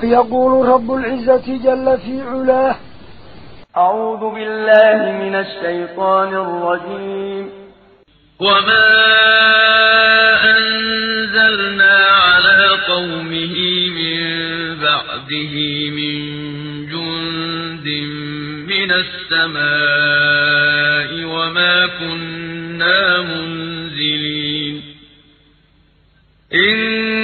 فيقول رب العزة جل في علاه. أعوذ بالله من الشيطان الرجيم. وما أنزلنا على قومه من بعده من جند من السماء وما كنا منزلين. إن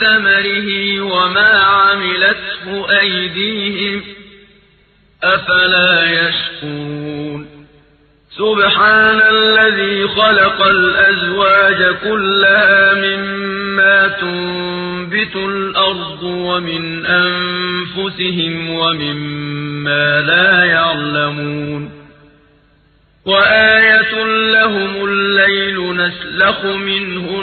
ثمره وما عملته أيديهم أفلا يشكرون سبحان الذي خلق الأزواج كلها مما تنبت الأرض ومن أنفسهم ومما لا يعلمون وآية لهم الليل نسلخ منه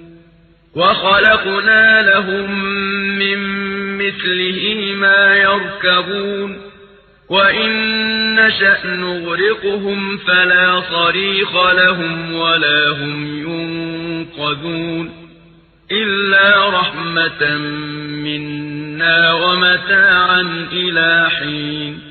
وخلقنا لهم من مثله ما يركبون. وإن نشأ نغرقهم فلا صريخ لهم ولا هم ينقذون. إلا رحمة منا ومتاعا إلى حين.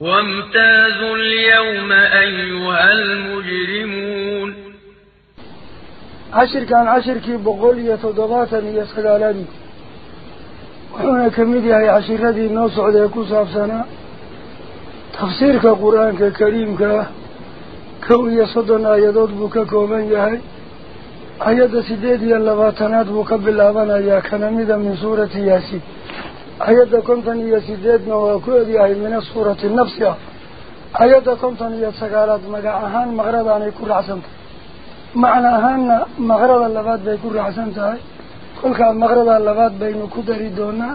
وامتازوا اليوم أيها المجرمون. عشر كان عشر كي بقولية تضباطا يسخلالاني وحونا كميدي هاي عشر ردي نوصع ديكو سابسانا تفسير كقرآن كريم كوية صدنا آيادات بك كومن يهي آيات سيديد يلباتنات بك باللابنا يا كنميدا من سورة ياسين. آيات كنتن يسيديد نواكود يهي من سورة النفس آيات كنتن يسقالات مقاعهان مغربان يكون عسنت معنى أهان مغرب اللبات بيكون رحسنتها كل كان مغرب اللبات بين كدر دونا.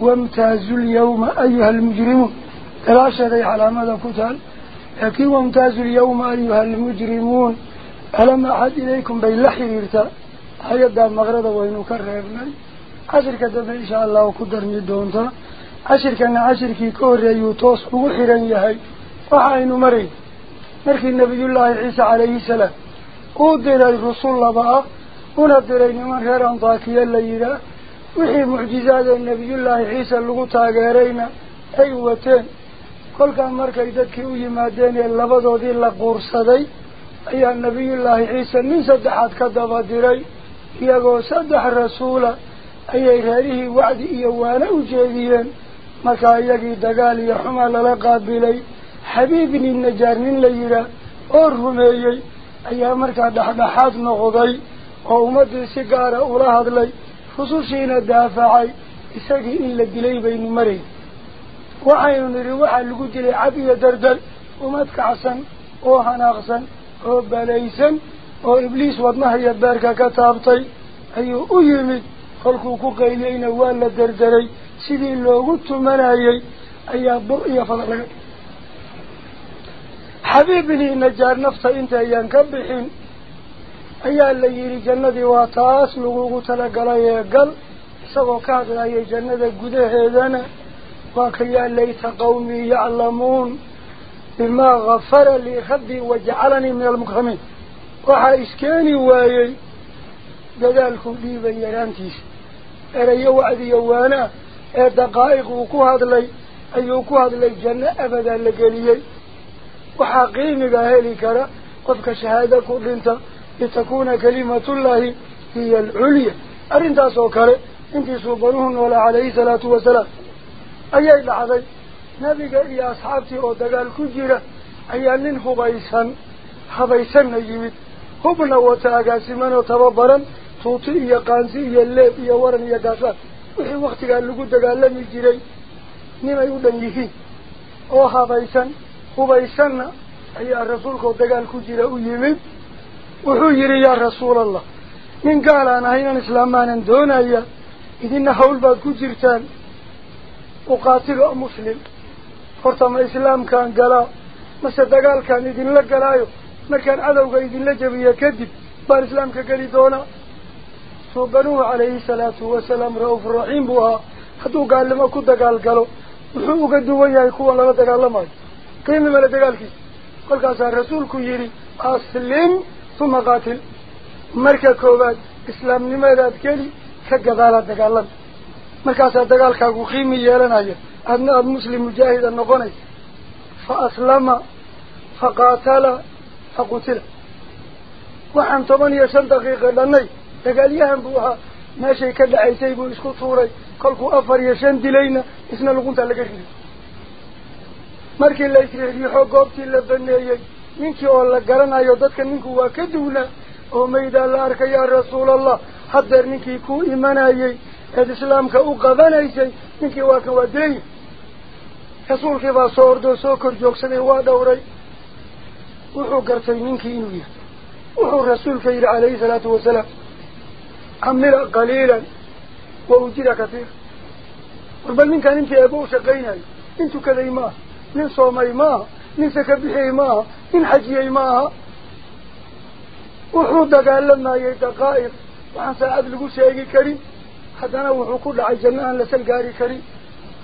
وامتازوا اليوم أيها المجرمون. لا شيء على ماذا كتل لكن وامتازوا اليوم أيها المجرمون. ألم أحد إليكم بين لحيرتا هيدا مغرب وين كرهنا عشر كذا إن شاء الله وكدر ندونتا عشر كان عشر كي كور يوتوس وحيرا يهي وحين مري مركي النبي الله عيسى عليه السلام uu diray rusul laba ah una diray niman reer antaakiya la yidhaah wixii mucjizaada nebiyullaahi ciise lagu taageerayna ay wateen kolkaa markay dadkii u yimaadeen ee labadoodii la quursaday ayaa nebiyullaahi ciise nin saddexaad ka daba diray iyagoo saddex rasuula lala qaabilay xabiib nin najaar nin la yidhaah oo rumeeyey ayaa markaa dhexdhexaad noqday oo ummaddii si gaara ula hadlay rusushiina daafacay isagii in la dilay baynu marayn waxaynu nidhi waxaa lagu dilay cab iyo dardar ummad kacsan oo hanaaqsan oo balaysan oo ibliis wadnaha iyo beerka ka taabtay ayuu u yimid خلقه كقيلين ولا دردري سيدي لو قلت ملايي أي أبو يا فضلك حبيبني نجار نفسه أنت يا نكبحين أي اللي يري جنة واتاس لغوغو تلقل يا قل سوى كاغل أي جنة قده هذانا وقيا ليت قومي يعلمون بما غفر لي خبي وجعلني من المكرمين وحا إسكاني وايي دلالكم ليبا يرانتيش hadlay ayuu ku hadlay janno abadaa la geliyey waxaa qiimiga heli kara qofka shahaado ku dhinta litakuuna kalimatullaahi hiya alculya arrintaas oo kale intii suubanuhu noolaa calayhi salaatu wasalaam ayay dhacday nebiga iyo asxaabtii oo dagaal ku jira ayaa nin hubaysan habaysanna yimid hubna wata agaasimanoo tababaran tuuti iyo qaansi iyo leeb iyo waran iyo gaashaan wixii waktigaa lagu dagaalami jiray ninay u dhan yihiin oo habaysan hubaysanna ayaa rasuulkoo dagaal ku jira u yimid wuxuu yidhi yaa rasuulallah nin gaal aan ahay inaan islaamaanan doonaya idina hawl baad ku jirtaan uqaatilo muslim horta ma islaamkaan galaa mase dagaalkaan idinla galaayo markaan cadowga idinla jabiya kadib baan islaamka geli doonaa suubanuhu calayhi salaatu wasalaam ra-uuf raxiim buu ahaa hadduu gaalnimo ku dagaal galo wuxuu uga duwan yahay kuwan lala dagaalamayo qiimi male dagaalkiisa kolkaasaa rasuulku yidhi aslim uma qaatil marka koowaad islaamnimadaad geli ka gadaalaad dagaalami markaasaa dagaalkaagu qiimi yeelanaya adna aada muslim mujaahida noqonaysa fa aslama fa qaatala fa qutila waxaan toban iyo shan daqiiqa dhannay kolkuu afar iyo shan dilayna isna luguntaa laga riday markii la isriixriixo goobtii la baneeyey ninkii oo la garanayo dadka ninku waa ka duwnaa oo maydaa la arkay yaa rasuulallah haddeer ninkii kuu imanayey eed islaamka u qabanaysay ninkii waa kan waa dilaya rasuulkii baa soo ordoo soo kor joogsaday waa dhowray wuxuu gartay ninkii inuu yahay wuxuu rasuulka yidhi calayhi salaatu wasalaam عمر قليلا. ووجد كثير. قربا منك أن أنت أبو شقينا. انت كذي ماه من صومي ماه من سكبحي ماه من حجي ماه قال ألمنا يا دقائق وعن سعاد القسي أيك كريم. حتى أنا وحقود لعي جمعان لسلقاري كريم.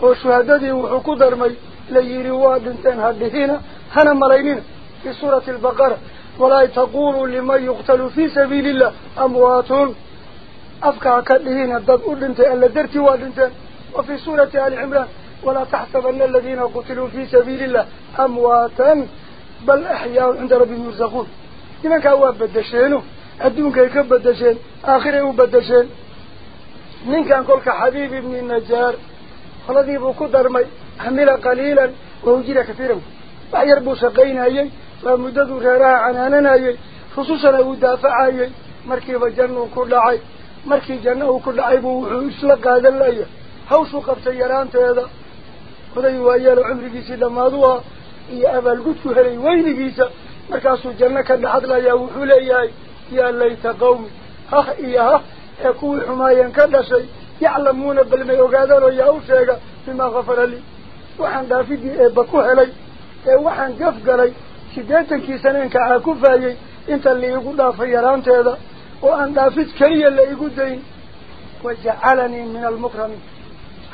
وشهدده وحقود أرمي. لي رواد انتين هدهين هنا ملينين في سورة البقرة. ولا تقولوا لمن يقتل في سبيل الله أموات. أفكا كالذين الضب أردنت ألا درت وأردنت وفي سورة آل عمران ولا تحسبن الذين قتلوا في سبيل الله أمواتا بل أحياء عند رب المرزقون إذن كهو أبدشينه أدون كيف أبدشين آخره أبدشين من كان كل حبيب ابن النجار الذي بقدر مي حمل قليلا ووجد كثيرا. فأيربو سقينا أيه فمدد غيرها عنانا أيه خصوصا أدافع أيه مركب جنه كل عيه markii janno uu ku dhacay buu wuxuu isla qaadan laya hawshuu qabtay yaraanteeda oday waayeelo cumrigiisii dhammaadu ah iyo abaalgudku helay weynigiisa markaasuu janno ka dhaxadlayaa wuxuu leeyahay yaa layta qawmi hah iyo hah ee kuwii xumaayeen ka dhashay yaclamuuna bal may ogaadaanoo yaa u sheega bimaa kafara lii waxaan dhaafidii eebba ku helay ee waxaan gaf galay siddeetankii saneenka caakufaayey inta laigu dhaafay yaraanteeda aan dhaafid keliya la igu dayn wajacalanii min almukramiin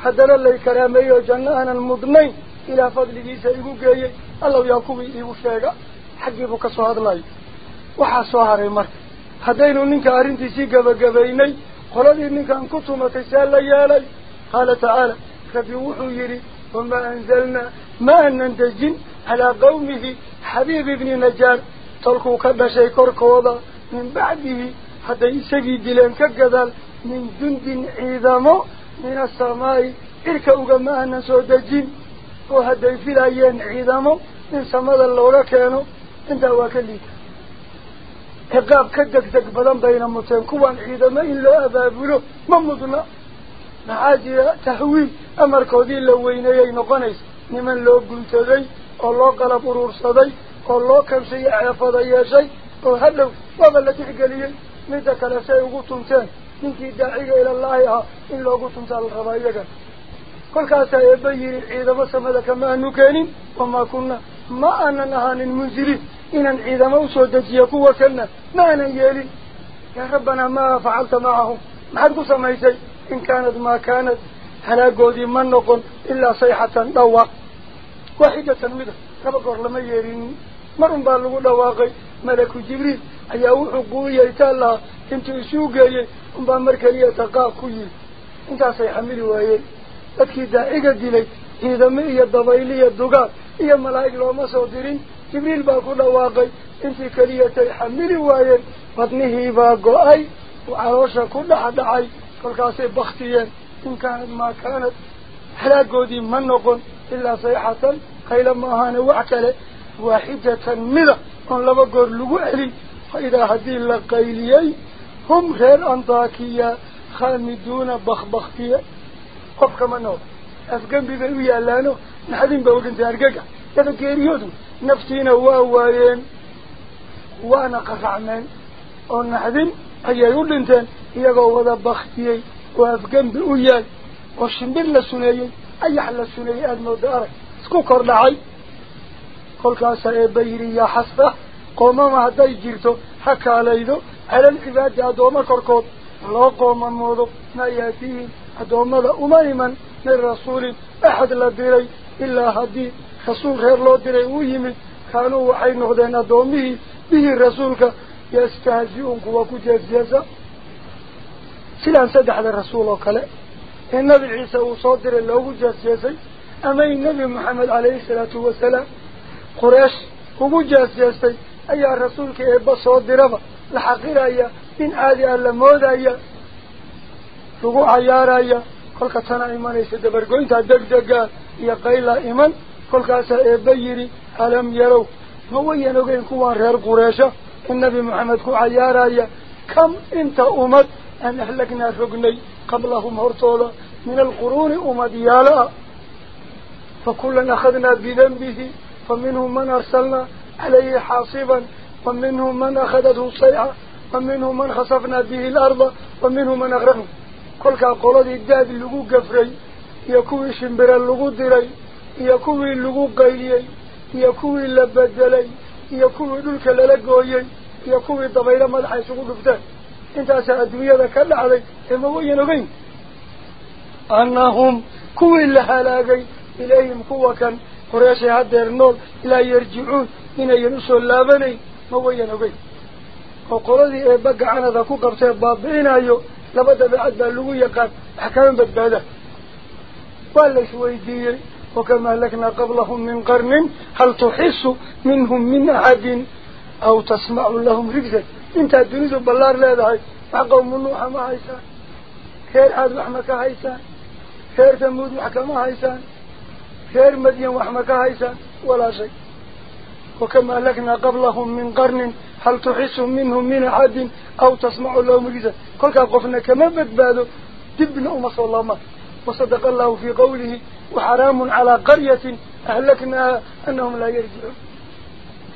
haddana lay karaameeyey oo janno aanan mudnayn ilaa fadligiisa igu geeyey allow yaa kuwii iigu sheega xaggiibuu ka soo hadlayo waxaa soo haray marka haddaynu ninka arrintiisii gabagabaynay qoladii ninkan ku tumatay see la yeelay qaala tacaala rabbi wuxuu yidhi wamaa anzalnaa ma anan dejin calaa qawmihi xabiib ibni gadaal min jundin ciidamo min asamaa'i cirka ugama aanan soo dejin oo hadday filayeen ciidamo in samada looga keeno intaa waa ka liita ciqaab ka degdeg badan bayna muteen kuwaan ciidamo in loo abaabulo ma mudna maxaa jira tahwiil amarkoodii la weyneeyay noqonaysa niman loo guntaday oo loo qalab uruursaday oo loo kabshay ceefada yeeshay oo hadhow waaba la tixgeliyey midda kale say ugu tunteen ninkii daaciga ilallaahi ahaa in loogu tuntaa la rabaa iyagan kolkaasaa eebba yidhi ciidamo samada kama aanu keenin wamaa kunna ma aanan ahaanin munziliin inaan ciidamo usoo dejiyo kuwa kalna ma aanan yeelin yaa rabbanaa maa facalta macahum maxaad ku samaysay in kaanad maa kaanad halaagoodii ma noqon ilaa sayxatan dhawaaq waaxidatan mida laba goor lama yeelinin jibriil ayaa wuxuu quuyaytaan lahaa intuu isuu geeyey unbaa mar keliya taqaaq ku yiri intaasay xamili waayeen dadkii daaciga dilay ciidamo iyo dabayli iyo dugaag iyo malaa'ig looma soo dirin jibriil baa ku dhawaaqay intii keliyatay xamili waayeen badnihiibaa go-ay uu caloosha ku dhaxdhacay kolkaasay baktiyeen in kaanad maa kaanad halaagoodii ma noqon ilaa sayxatan qayla ma ahaane wax kale antakiya khaamiduuna bakbaktiye qofkama nool afgembi bay u yaalaano naxdin ba u dhintay argaga daba geeriyoodu naftiina waa waayeen waana qaracmeen oo naxdin ayay u dhinteen iyagoo wada baktiyey oo afgembi u yaal oo shimbir la suneeyey ayax la suneeyey aada mooda arag isku kor dhacay kolkaasaa eebba yidhi yaa xasba qoomama hadday jirto ha kaalaydo. Calal cibaadi addooma korkood loo qoomamoodo maa yaatiihim addoommada uma iman. Min rasuulin أحد لا ديري إلا هدي رسول غير لو ديري ويمد كانوا وحي نغدين أدومه به رسولك يستهزئون كوا كجازيزا سلان سدح الرسول وكلا النبي عيسى وصدر الله جازيزي أما النبي محمد عليه الصلاة والسلام قريش هو جازيزي أي رسولك إبا صدرها لحقير أي إن عادي ألا مود أي لغو عيار أي كل كتنا إيمان يسدبر قوينتا دق دقا يقيلا إيمان كل كاسا إبا يري ألم يروا هو ينوغين كوان غير قريشة النبي محمد كو عيار أي كم انت أمد أن أهلكنا رقني قبلهم هرطولا من القرون أمد يالا فكلا أخذنا بذنبه فمنهم من أرسلنا عليه حاصبا ومنهم من أخذته الصيحة ومنهم من خصفنا به الأرض ومنهم من أغرقه كل قولة الداد اللقو قفري يكوي شمبر اللقو دري يكوي اللقو قيلي يكوي اللبدلي يكوي دلك للقوي يكوي ضبيل مدحي سقو دفتان إنت الدنيا ذكر علي إما وين وين أنهم كوي لحلاقي إليهم قوة كان. قريش هدير النور لا يرجعون إن ينسوا اللابني ما وين وين وقرضي بقى عنا ذا كوكب بابين أيو لبدا بعد اللغو يقان حكام بدبادة ولا شوي ديري وكما لكنا قبلهم من قرن هل تحس منهم من أحد؟ أو تسمع لهم رجزا؟ انت الدنيا بالله لا دعي قوم نوح ما هيسان خير عاد وحمك هيسان خير ثمود وحكما هيسان خير مدين وحمك هيسان ولا شيء. وكما لكنا قبلهم من قرن هل تحس منهم من أحد أو تسمع لهم رجزا كل قفنا كما بدبادوا دبنا صلى الله عليه وصدق الله في قوله وحرام على قرية أهلكنا أنهم لا يرجعون.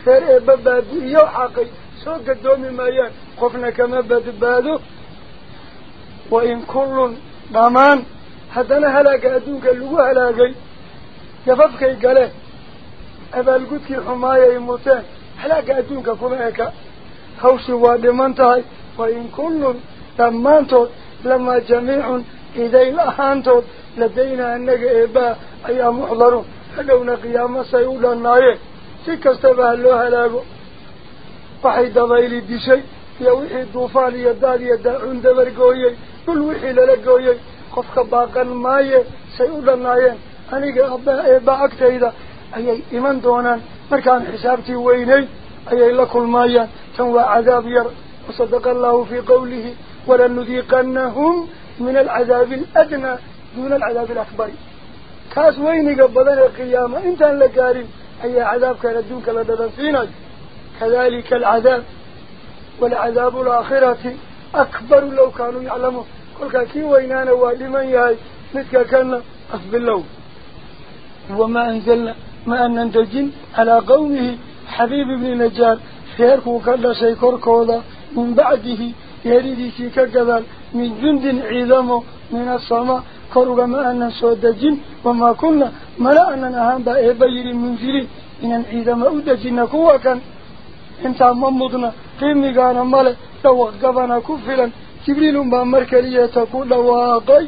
خير ببادو يوحقي سوق الدوم مايان قفنا كما بدبادو وإن كل ضمان هدنا هلاك أدوك اللغو هلاكي. يففكي قاله أبا القدك حماية يموتان هلاك أدوك كما هوشي وادمانتهي وإن كل ضمانتو لما جميع إذا الأهانتو لدينا أنك إباء أي محضرون. فلونا قيامة سيولا النايه سيكستبه الله هلاكو waxay dabayli dishay iyo wixii duufaan iyo daad iyo daacun dabar gooyey dhul wixii lala gooyey qofka baaqan maaye say u dhannaayeen أني أبا أبا أكتيدا أي إمن دونا مركان حسابتي ويني. أي لكل مايا كان عذاب ير. وصدق الله في قوله ولن نذيقنهم من العذاب الأدنى. دون العذاب الأكبر. كاس ويني قبضنا القيامة. إنت لكاري أي عذاب كان الدنك لدى فينا كذلك العذاب. والعذاب الآخرة أكبر لو كانوا يعلمون. كل كي وينانا ولمن يهي نتكا كان أفضل لهم. وما أنزلنا ما أن ننتجن على قومه حبيب بن نجار. خيركو كلا شيكور كودا من بعده يريد سيكا كذال من جند عظمه من السماء كرغ ما أن سودجن وما كنا. ملا أننا هم بأيبير منزلين إن العظم أدجن كوا كان intaan ma mudna qiimigaana male dhawaq gabana ku filan jibriil unbaa mar keliyata ku dhawaaqay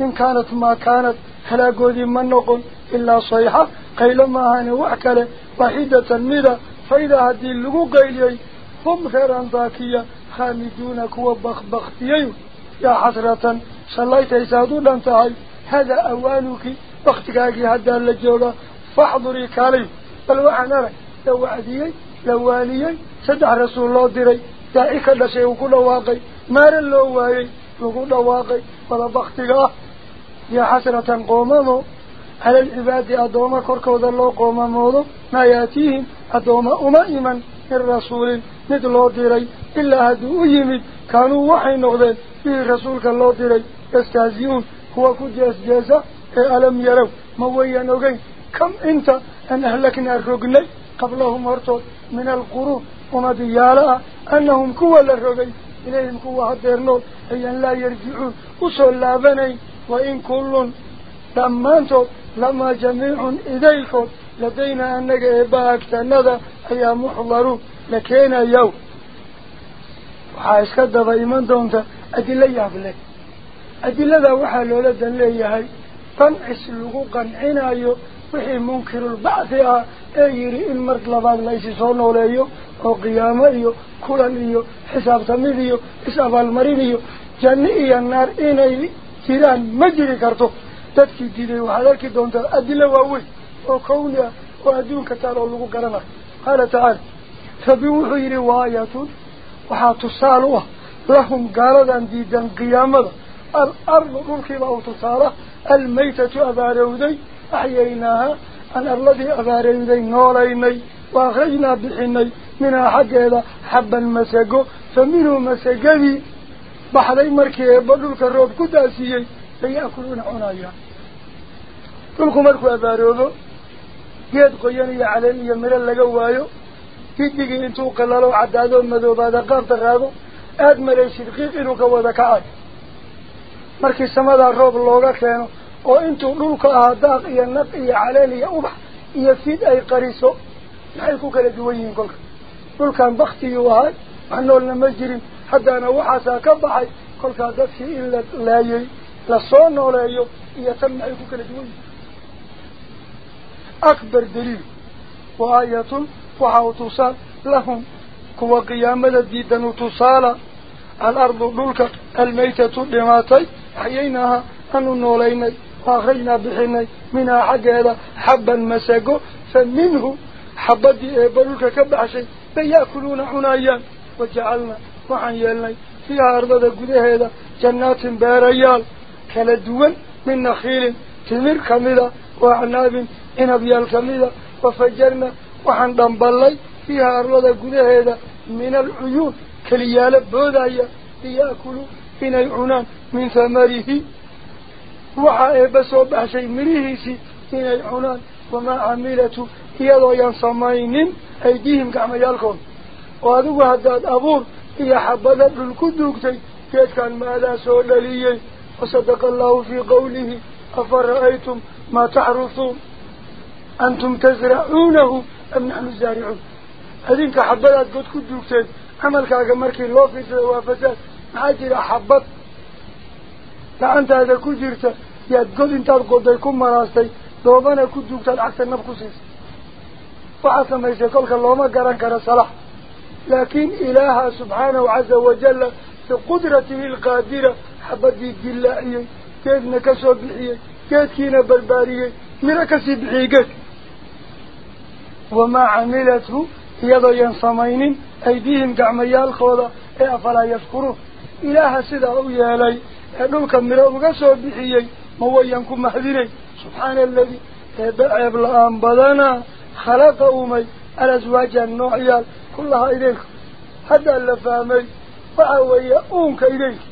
إن كانت ما كانت هلا قودي من نقل إلا صيحة قيل ما هاني وحكالي وحيدة ميدا فإذا هدي اللقو قيلي هم خيران ذاكية خامدون كوبخ بختي يا حسرة صليت إسادو لانتهي هذا أوانك وقتكاك هدى اللجولة فحضري كالي. بل وعنا رأي لو عديي لو وانيي سدح رسول الله ديري. دائك لسيه كل واقي مار اللواي يقول واقي فلا بختكاك يا حسرة قومه على العباد أدوما كركود الله قومه ما يأتيهم أدوما أمائما من رسول من الله ديري. إلا هدو يمد كانوا وحي نغذين في رسولك الله ديري. يستعزيون. هو كد يسجيزة ألم يروا مويا نغين كم إنت أن أهلكنا الرقني؟ قبلهم أرطول من القرون وما ديالا أنهم كوى للرقين إليهم كوى هدير نور أي أن لا يرجعون. وصلى بني وإن كل دمانتو لما جميع إذيكم لدينا أنك إباك تنذا أي محضرون لكينا waxaa iska daba iman doonta adila yaab leh adilada waxaa loola dan leeyahay qancis lagu qancinayo wixii munkirulbacthi ah ee yidhi in mar labaad la isi soo nooleeyo oo qiyaamo iyo kulan iyo xisaabtamid iyo is-abaalmarin iyo janno iyo naar inay kawni ah oo adduunka taal oo lagu garanayo qaala tacaala rabbi wuxuu yidhi waayatun waxaa tusaal u ah lahum gaaladan diidan qiyaamada alardu dhulkiibaa u tusaala almaytatu abaarowday axyaynaaha aan arladii abaarowday noolaynay wa akhrajnaa bixinay minhaa xaggeeda xabban masago fa minhu masagadii laya'kuluuna cunayaan dhulku markuu abaaroobo geed qoyan iyo caleen iyo miro laga waayo gidigii intuu qalalo caddaadoo madoobaada qaabta qaado aada malaysid qiiq inuu ka wada kacay markii samadaa roob looga keeno oo intuu dhulka ahaa daaq iyo naq iyo caleen iyo ubax iyo fid ay qariso maxay ku kala duwan yihiin kolka dhulkan baktiyuu ahay wax noolna ma jirin حتى نوحاسا كبحي كل كادت شيء إلا لايي لصون ولا يو يتم عليك كل أكبر دليل وآية فحاو توصال لهم كوا قيامة ديدا توصال الأرض للك الميتة لماتي حييناها أنو نولينا أخينا بحينا منها حق هذا حبا مساقو فمنه حبا دي إبرولك كبع شيء بيأكلون حنايا وجعلنا وحن يلني في أرضها قده هيدا جنات باريال كلا دول من نخيل تمر كمدا وعناب ابيال كمدا وفجرنا وحن دنبالي في أرضها قده هيدا من العيون كليال بودايا ليأكلوا من العنان من ثمره وحائب صوب أحسي مريهيسي من العنان وما عملته هي لو صمينين أيديهم كعميالكم وهذا هو هذا أبور يا إيا حبضة بالكدوكتي كيف كان مالا سؤال لي؟ وصدق الله في قوله أفرأيتم ما تعرفون؟ أنتم تزرعونه أم نحن الزارعون؟ هذين كحبضة بالكدوكتي عمل كاك مركي الله في سواء فساد عاجل حبض لأنت هذا كجرت تقول انت القضاء يكون مراستي دوبانا كدوكتي العكس النبخصيص وعسى ما يسيقلك اللهم قران كرا صلاح لكن إله سبحانه عز وجل في قدرته القادرة حبدي الدلائي كيف نكسو بحيي كيف كينا بالباريه مركز بحيقك وما عملته يضا ينصمين أيديهم قعميا الخوضة إيه فلا يذكره إلهه سيدا أو يالي أقولك مركسو بحيي موينكم مهدري سبحان الذي إيه تبعب الآن بدانا خلقه مي الأزواج النوعيال. Aladii eebbe ceeb la-aan badanaa khalaqa umay alaswaaja noocyaal kullahaa idaylka haddaa la fahmay waxa weeye uunka idaylka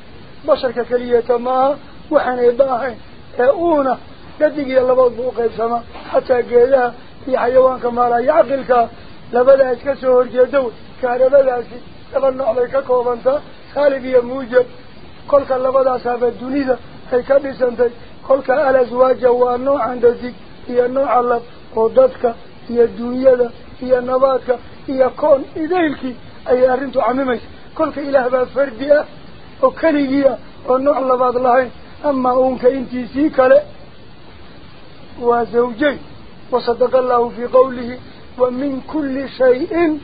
basharka keliyata maaha waxaan eebba ahayn ee uuna dhadig iyo laboodba u qaybsamaa xataa geedaha iyo xayawaanka maalaya caqilkaa labadaa iska soo horjeeda wey kaarabadaasi laba nooc bay ka koobantaa khaalib iyo muujab kolka يكون إذيلك أي أرنتو عميمي كلك إله باب فردية وكليجية ونوع الله بعض الله. أما أمك إنتي سيك وزوجي وصدق الله في قوله ومن كل شيء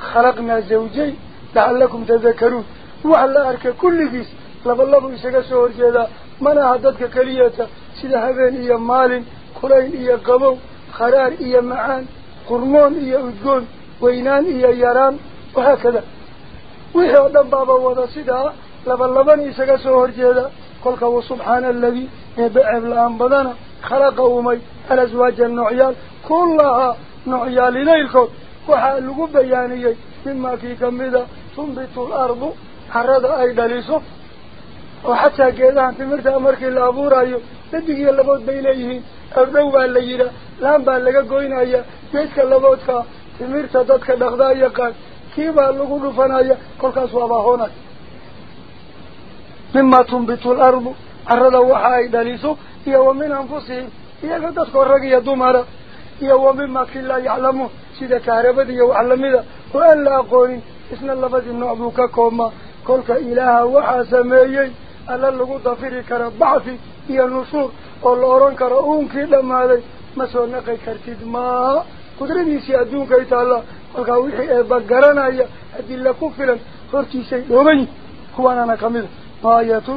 خلقنا زوجي لعلكم تذكرون. وعلى أرك كل بيس لبالله إسكا سهر جيدا من أعددك كلية سيدة هبين إيا مال كلين إيا قبو. خرار إيا معان. قرمون إيا أدقون weynaan iyo yaraan wahaakada wixii oo dhan baaba wada sidaa laba laban isaga soo horjeeda kolka wa subxaana aladii eebbe ceeb la-aan badana khalaqa umay alaswaaja noocyaal kullahaa noocyaal ilaylkood waxaa lagu bayaaniyey mimaa kii kamida tunbitu alardu carada ay dhaliso oo xataa geedahan timirtaa markii la abuurayo dhadig iyo labood bay leeyihiin timirta dadka dhaqdaa yaqaan kii baa lagu dhufanaya kolkaas waaba hoonay mima tunbitu alardu carada waxa ay dhaliso iyo wa min anfusihim iyaga dadkoo rag iyo dumara iyo wa mima kii laa yaclamuun sida kaarabada iyo wax lamida oo aan la aqoonin isna labadii nooc buu ka koobmaa kolka ilaaha waxaa sameeyey alla lagu dafiri kara bacfi iyo nushuur oo la odhan karo uunkii dhammaaday ma soo naqi kartid maaha قدرني سي ادونك اي تعالى قلقا وخي اي بغرانا يا ادي لكو فيلن خرتي شي دوبني هو أنا أنا كامل بايات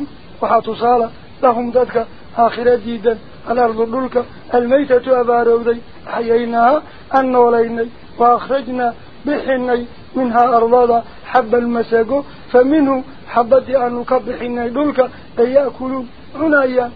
وحات صاله لهم ددك اخر جديد على الدولك الميتة اباروداي حيينا ان ولينا واخرجنا بحني منها ارضا حب المساجو فمنه حبتي ان نكبحني دولك اياكلون هنايا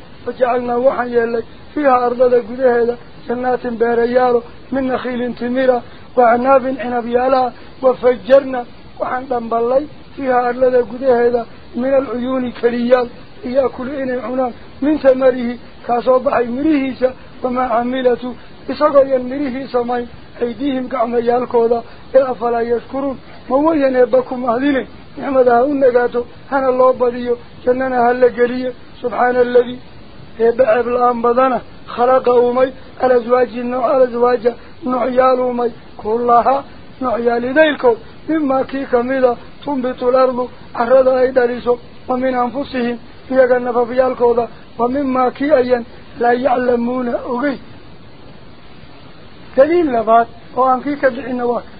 jannaatin beerayaalo min nakhiilin timira waacnaabin cinabyaalaha wafajarna waxaan dhamballay fiiha ardada gudaheeda min alcuyuuni keliyaal liya'kulu inay cunaan min tamarihi kaasoo baxay mirihiisa wamaa camilatu isagoo yan mirihii samayn aydiihim gacmayaalkooda ee afalaa yashkuruun ma wayan eebba ku mahdinin nicmada ha u nagaato hana loo badiyo jannana ha la geliye subxaana aladii nooc alaswaaja noocyaal uumay kullahaa noocyaalidaylkood mimaa kii kamida tunbitu lardu carada ay dhaliso wa min anfusihim iyaga nafafyaalkooda wa mimaa kii ayan laa yaclamuuna ogey daliil labaad oo aan kii ka bixina waa ka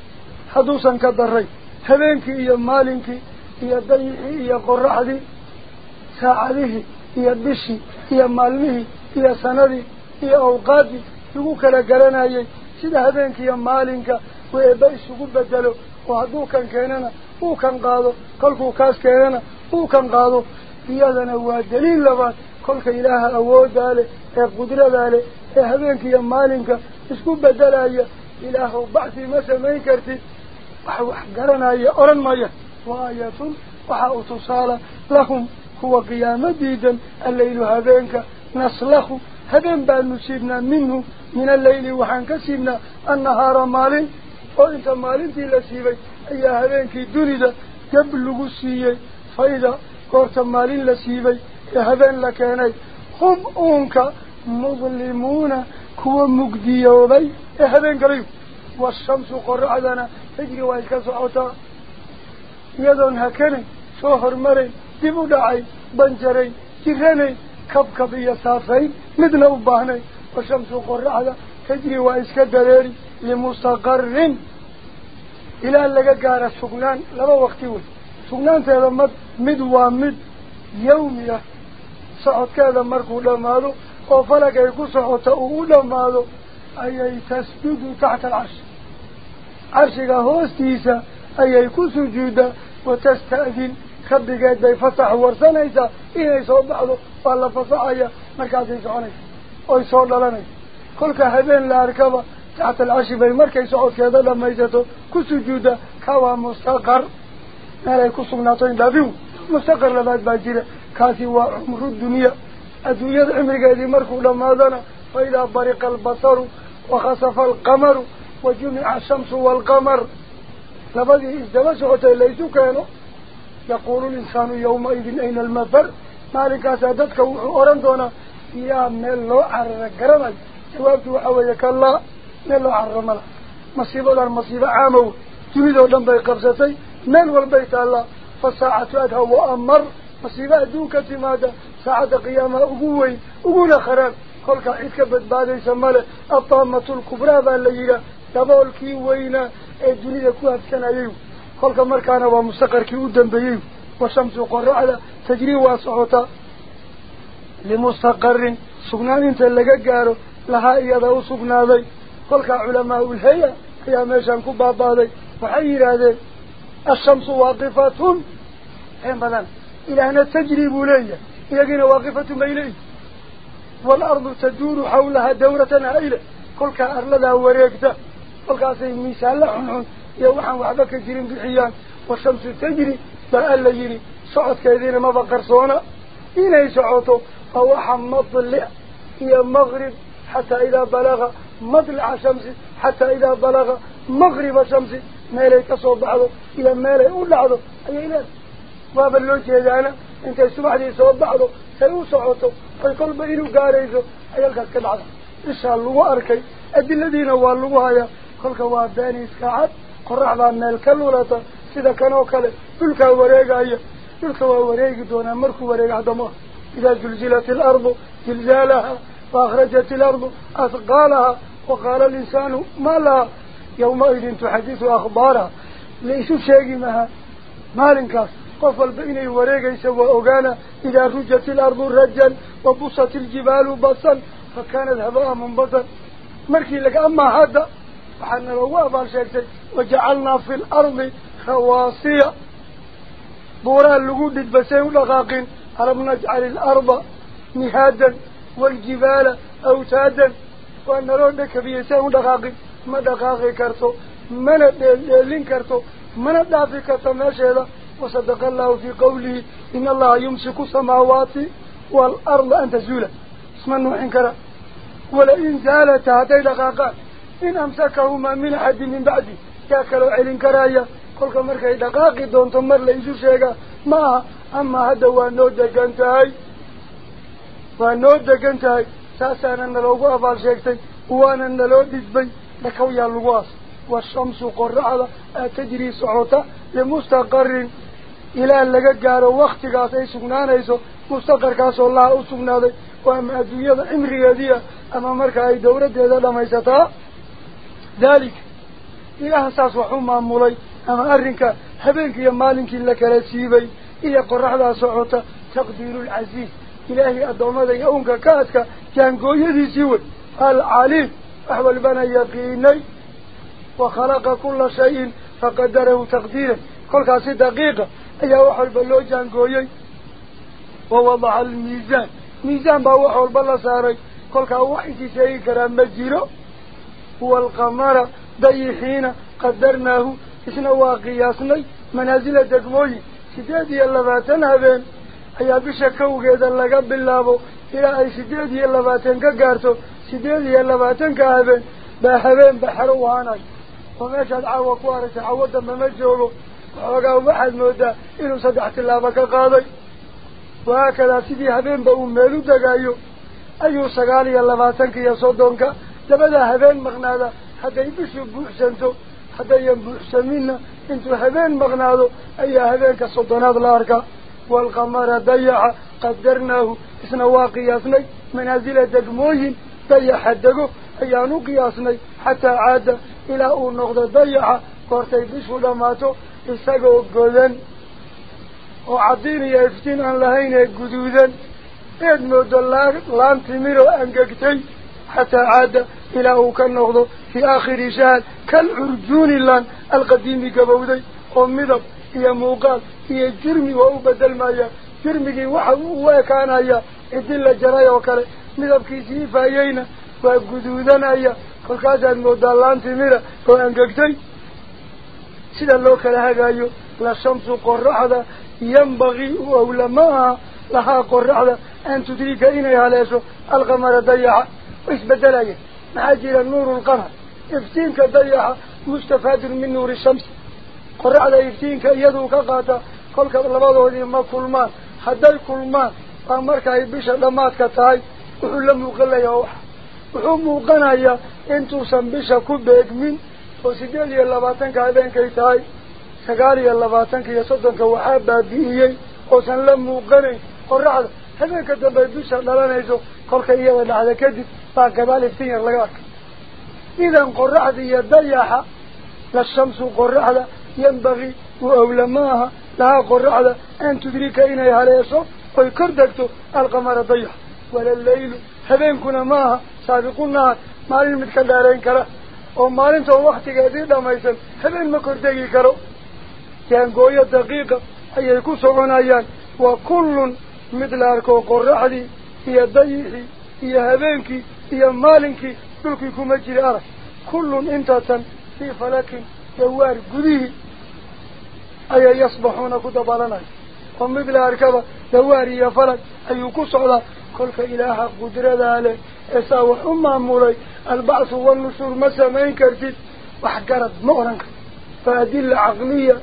hadduusan ka daray habeenkii iyo maalinkii iyo dayixii iyo qoraxdii saacadihii iyo sanadii iyo awqaaddii lagu kala garanayay sida habeenka iyo maalinka uu eebba isugu bedelo oo hadduu kan keenana uu kan qaado kolkuu kaas keenana uu kan qaado iyadana waa daliil labaad kolka ilaaha awooddaa leh ee qudradaa leh ee habeenka iyo maalinka isku bedelaya ilaahu bacsi ma samayn kartid wax wax garanaya odhan maya wa aayatun waxaa u tusaala lahum baanu siibnaa minhu min alleyli waxaan ka siibnaa annahaara maalin oo inta maalintii la siibay ayaa habeenkii dunida gab lagu siiyey fayda goorta maalin la siibay ee habeen la keenay hum uunka mudlimuuna kuwa mugdiyoobay ee habeen galayo washamsu qoraxdana tajri waa iska socotaa iyadoon hakanayn soo hormarayn saafayn midna u baahnayn washamsu qoraxda tajri waa iska dareeri limustaqarin ilaa laga gaara sugnaan laba waqti wey sugnaanteeda mad mid waa mid yawmi ah socodkeeda markuu dhammaado oo falag ay ku socota uu u dhammaado ayay tasjudu taxta alcarshi carshiga hoostiisa ayay ku sujuuddaa watasta'din خبي قاعد بيفسح ورسنا إذا إيه يسوع بعده فلا فسأي مركز يسوعني أي صور لنا كل كهبين لاركبة تحت العشب في مركز يسوع كذا لما يجتو. كسجودة كوا مستقر. نرى كسم ناتوين دابيو مستقر لبعد باجيله كاسي وعمر الدنيا. الدنيا عمر قاعد يمركو لما دنا فإذا برق البصر وخسف القمر وجمع الشمس والقمر. لبعد إذا ما شو تلاقيه كانوا؟ يقول الإنسان يومئذ أين المفر؟ مالك أسادتك وحوران يا ملو عرر قرمج جوابت وحويك الله. ملو عررمنا مصيبة مصيبة المصيبة عامو تريدو لنبي قبزتي ملو البيت الله؟ فالساعة أدها وأمر. مصيبة دوكة ماذا ساعة قيامة أقوي أقول خراب. خلق عيدك بدبادي سمالة. الطامة الكبرى بها الليلة تبول كيوينا الدنيا إيه كوهد سنة يوم خلق مركانا ومستقركي ودن بيه وشمس وقرع على تجري واسعوتا لمستقر سقنان انت اللقاء قارو لها ايضاو سقنا دي خلق كعلماء الهيا يا ماشان كبابا دي وحير هذي الشمس واقفة حين بلان؟ الهنا تجري بولي يقين واقفة بيلي والأرض تدور حولها دورة عائلة. كل كأرلا دا وريك دا كل كأسي ميسال لحن يا وحن وحبك جرين بحيان والشمس تجري فأل لجري سعود كذين ما بقر صونا إلى سعوده فوحا مطلع يا مغرب حتى إذا بلغ مطلع شمس حتى إذا بلغ مغرب شمس ما لا يتصوب بعضه إلى ما لا يقول لعضه أي إله وابلوك يا جانا. أنت السبع دي يصوب بعضه سيو سعوده ويقول بإنه قاريزه أي ألقك كالعضه إن شاء الله وأركي. أدي الذين والله يا. خلق وابداني إسكاعات. Qoraxdaa meel ka lulata sida kan oo kale dhulkaa wareegaya تلك ووريق دون مرك وريق عدمه إذا زلزلت الأرض زلزالها فأخرجت الأرض أثقالها. وقال الإنسان ما لها؟ يومئذ تحدث أخبارها. ليسوا شيء مها مالنكاس قفل بين وريق سوى أغانا إذا رجت الأرض رجا وبصت الجبال بصا فكانت هباء منبطا مركي لك أما هذا لو أفعل شيء وجعلنا في الأرض خواسية بورا اللقود بسين ولغاقين ألم نجعل الأرض مهادا والجبال أوتادا؟ وأن رونك بيسين ولغاقين ما دقاقي كرتو من دلين كرتو من دافي كرتو ماشي وصدق الله في قوله إن الله يمسك السماوات والأرض أن تزولا. اسم إن أمسكهما من أحد من بعدي كاكلوا علين كرايا. كل مركا دقاقي دون تمر ليسو شيئا ما أما هذا وانو دقنتهاي وانو دقنتهاي ساسانا نلوغو أفعل شيكتين وأنا نلو ديزبي. لكويا الواس. والشمس قرعة. تجري صعوتا لمستقر. إلى أن لقى قارو. وقت قاسي سقنانيسو مستقر كاسو الله أسقناني وأما الدنيا عمرية دي. أما مركا أي دورة دي. لما يستا ذلك. إله أساس وحوما مولي. أما أرنك هبينك يا مالك لك لسيبي إيا قرحة صعوتا تقدير العزيز. إلهي أدوما ذي أونك كاتك كان قويدي سيوي. العليم. أحوال بنا يقيني وخلق كل شيء فقدره تقديرا كل كاسي دقيقة. أي وحل بلو جان قويي. ووضع الميزان. ميزان با وحل بلا ساري. كل كاوحي شيء كرام مجيرو. هو القمر ضيحين قدرناه اسنا واقياسني منازل دقموي سيدادي اللباتن هبين ayaa bisha kawgeeda laga bilaabo ilaa ay sideed iyo labaatan ka gaarto sideed iyo labaatanka habeen baa habeen baxaro u haanayo oo meeshaad caawa ku aragtay cawo dambe ma joogo waxoogaa waxaad moodaa inuu saddex tilaabo ka qaaday habeen maqnaada hadday bishu buuxsanto haddayan buuxsaminna intuu habeen maqnaado ayaa habeenka soddonaad la arkaa والقمر ضيع قدرناه اسنا واقياسني منازل دقموين ضيع حدقه ايانو قياسني حتى عاد إلى أو نقض ضيع كورتي بشو لماتو اساقو قدن وعدين يفتين ان لهين قدودا ادنو دلار لأن تميرو انقاقتي حتى عاد أو كان في آخر شهر كالعرجون اللان القديم قبودي ومضب هي موقال هي جرمي وأبدل مايا جرمي وكان إدل جرايا وكاله مذبكي سيفا يينا وقدودنا يا كل كذا المودلان تميرا وأنققتي سيدا لو كلا هايو لا شمس قرحة ينبغي أولماها لها قرحة أن تدريك إنها ليسو القمر وإيش وإيش بدلاجه معاجل النور القرح افتين ضيحة مستفاد من نور الشمس. قرع على إفتينك يدوك قاطة قولك اللبادة وليما كل ما. حدال كل ما. أمرك أي بيش لماتك تاي وحلمه قل يا وح وحمه قنا يا. انتو سنبيش كبك من. وسيدي لي اللباتنك أبين كيتاي. تاي سقالي اللباتنك يصدنك وحابا بيهي. وسنلمه قنا قرع على. هذا كتب يدوش لما نيزو. Gadaal iftiin yar laga arkay. Idan qoraxda iyo dayaxa la shamsu qoraxda ينبغي وأولماها لها قرعة أن تدرك إني هليسو ويكردكتو القمر ضيح ولا الليل هبين كنا ماها سابقون النهار مالين متكدارين كرا ومالين تو وقت قدير لما يسن هبين ما كردكي كرو كان قوية دقيقة أي يكون سعون أيان وكل مثل أركو قرعة هي ضيحي هي هبينكي هي مالنكي تلكي كمجري أرك كل انتة في فلك جوار قديه أي يصبحون كدبالنا ومثل أركبة دواري يفلك أي كسعلا كلك إله قدرة ذلك إساوى أمام مولاي البعث والنشور مسامين كرتد وحقرت مغرنك فأدل عقلية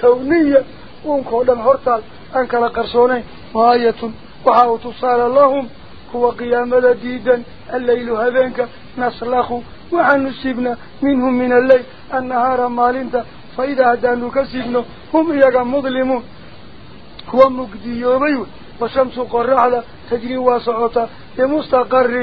كونية ونكولا هرطال وحاو تصال اللهم هو قيام لديدا الليل هذينك نصلخ وعن نسيبنا منهم من الليل النهار مالينتا فإذا هدانو كسيبنا هم إياقا مظلمون هو مقديو بيو وشمس قرحلة تجري واسعوتا بمستقر.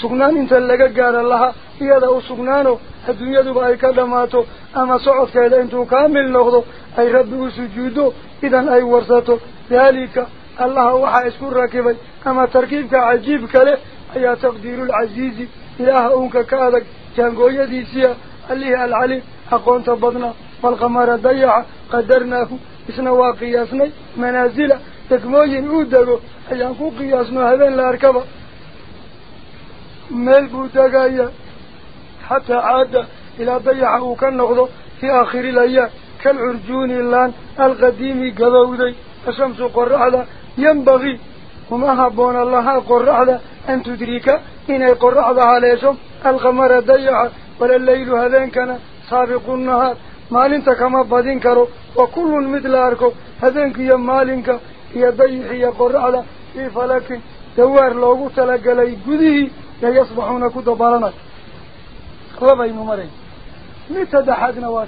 سغنان انت اللقا قار الله. إياذا سغنانو الدنيا دو بأي كدماتو أما سعوت كيدا انتو كامل نغضو أي ربه سجودو إذا أي ورثاتو ذلك waxaa isku rakibay ama tarkiibka cajiibka leh ayaa taqdiirulcasiizi ilaaha uunka ka adag jaangooyadiisiia allihii alcaliim aqoonta badnaa walqamara dayaxa qadarnaahu isna waa qiyaasnay manaasila degmooyin uu dego ayaan ku qiyaasno habeen la arkaba meel buu degaya xataa caada ilaa dayaxa uu ka noqdo fii aakhiri layaam kalcurjuuni laan alqadiimi gabowday ashamsu qoraxda yambagii uma habboona lahaa qoraxda an tudrika inay qoraxda haleesho alqamara dayaxa walaleylu habeenkana saabiqu nahaar maalinta kama badin karo wa kullun mid la arko habeenka iyo maalinka iyo dayix iyo qoraxda fii falakin dawaar loogu talagalay gudihii ya yasbaxuuna ku dabaalanayo labaynu marayn mid saddexaadna waa